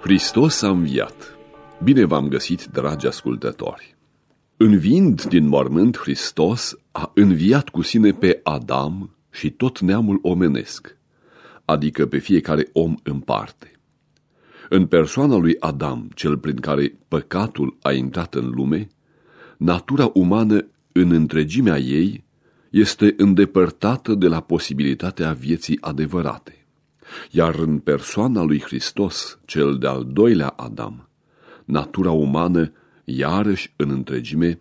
Hristos a înviat. Bine v-am găsit, dragi ascultători! Învind din mormânt, Hristos a înviat cu sine pe Adam și tot neamul omenesc, adică pe fiecare om în parte. În persoana lui Adam, cel prin care păcatul a intrat în lume, natura umană în întregimea ei este îndepărtată de la posibilitatea vieții adevărate. Iar în persoana lui Hristos, cel de-al doilea Adam, natura umană, iarăși în întregime,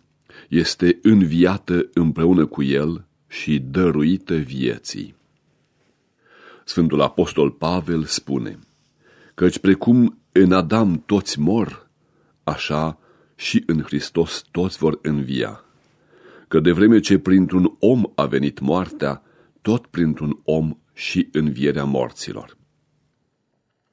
este înviată împreună cu el și dăruită vieții. Sfântul Apostol Pavel spune, căci precum în Adam toți mor, așa și în Hristos toți vor învia. Că de vreme ce printr-un om a venit moartea, tot printr-un om și învierea morților.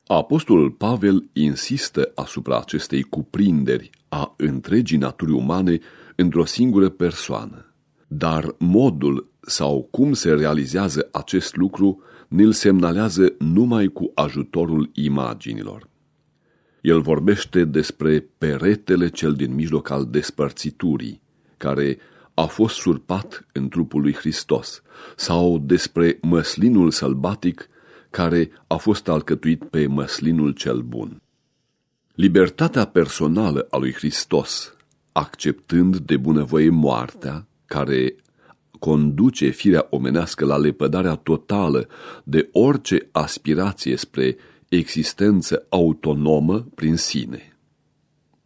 Apostolul Pavel insistă asupra acestei cuprinderi a întregii naturi umane într-o singură persoană, dar modul sau cum se realizează acest lucru ne-l semnalează numai cu ajutorul imaginilor. El vorbește despre peretele cel din mijloc al despărțiturii, care a fost surpat în trupul lui Hristos, sau despre măslinul sălbatic care a fost alcătuit pe măslinul cel bun. Libertatea personală a lui Hristos, acceptând de bunăvoie moartea, care conduce firea omenească la lepădarea totală de orice aspirație spre existență autonomă prin sine.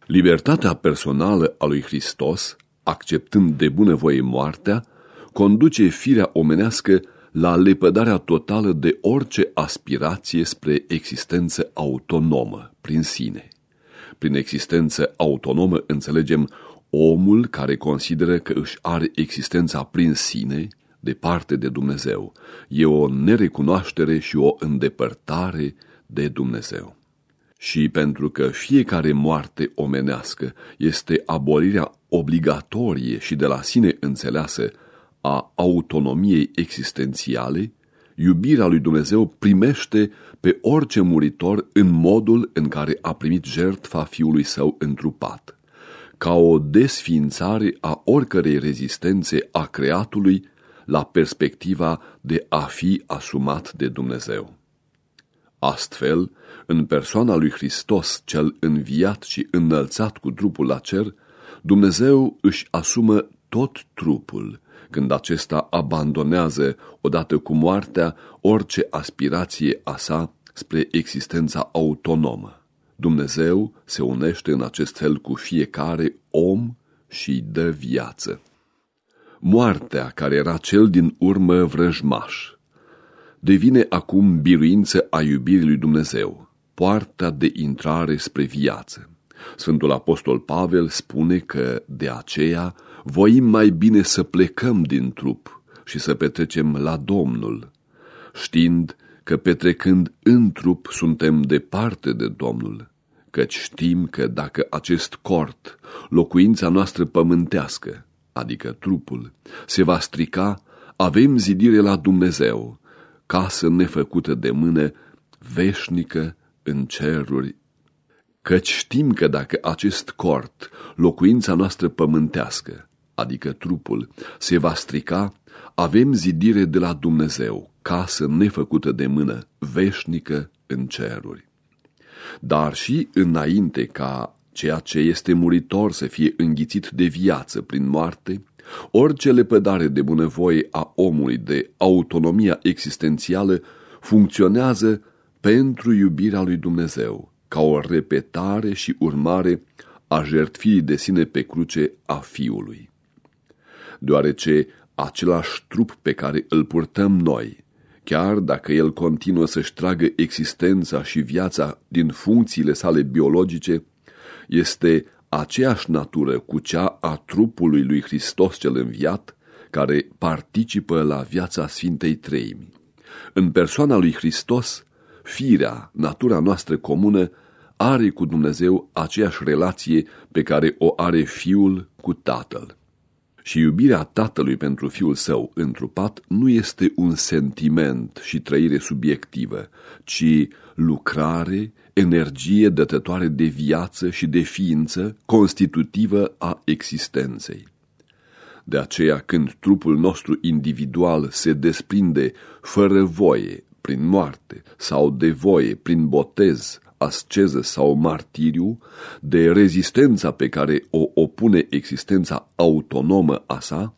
Libertatea personală a lui Hristos acceptând de bunăvoie moartea, conduce firea omenească la lepădarea totală de orice aspirație spre existență autonomă prin sine. Prin existență autonomă înțelegem omul care consideră că își are existența prin sine, departe de Dumnezeu. E o nerecunoaștere și o îndepărtare de Dumnezeu. Și pentru că fiecare moarte omenească este abolirea obligatorie și de la sine înțeleasă a autonomiei existențiale, iubirea lui Dumnezeu primește pe orice muritor în modul în care a primit jertfa fiului său întrupat, ca o desfințare a oricărei rezistențe a creatului la perspectiva de a fi asumat de Dumnezeu. Astfel, în persoana lui Hristos, cel înviat și înălțat cu trupul la cer, Dumnezeu își asumă tot trupul, când acesta abandonează, odată cu moartea, orice aspirație a sa spre existența autonomă. Dumnezeu se unește în acest fel cu fiecare om și dă viață. Moartea, care era cel din urmă vrăjmaș, devine acum biruință a iubirii lui Dumnezeu, poarta de intrare spre viață. Sfântul Apostol Pavel spune că de aceea voim mai bine să plecăm din trup și să petrecem la Domnul, știind că petrecând în trup suntem departe de Domnul, căci știm că dacă acest cort, locuința noastră pământească, adică trupul, se va strica, avem zidire la Dumnezeu, casă nefăcută de mână, veșnică în ceruri căci știm că dacă acest cort, locuința noastră pământească, adică trupul, se va strica, avem zidire de la Dumnezeu, casă nefăcută de mână, veșnică în ceruri. Dar și înainte ca ceea ce este muritor să fie înghițit de viață prin moarte, orice lepădare de bunăvoie a omului de autonomia existențială funcționează pentru iubirea lui Dumnezeu, ca o repetare și urmare a jertfirii de sine pe cruce a Fiului. Deoarece același trup pe care îl purtăm noi, chiar dacă el continuă să-și tragă existența și viața din funcțiile sale biologice, este aceeași natură cu cea a trupului lui Hristos cel înviat, care participă la viața Sfintei Treimi. În persoana lui Hristos, firea, natura noastră comună, are cu Dumnezeu aceeași relație pe care o are Fiul cu Tatăl. Și iubirea tatălui pentru fiul său întrupat nu este un sentiment și trăire subiectivă, ci lucrare, energie dătătoare de viață și de ființă constitutivă a existenței. De aceea, când trupul nostru individual se desprinde fără voie, prin moarte, sau de voie, prin botez, asceză sau martiriu, de rezistența pe care o opune existența autonomă a sa,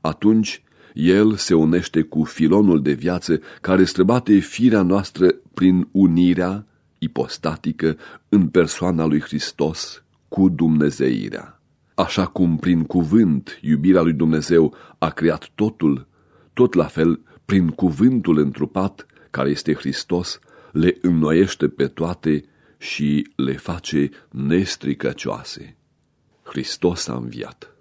atunci el se unește cu filonul de viață care străbate firea noastră prin unirea ipostatică în persoana lui Hristos cu Dumnezeirea. Așa cum prin cuvânt iubirea lui Dumnezeu a creat totul, tot la fel prin cuvântul întrupat, care este Hristos, le înnoiește pe toate și le face nestricăcioase. Hristos a înviat.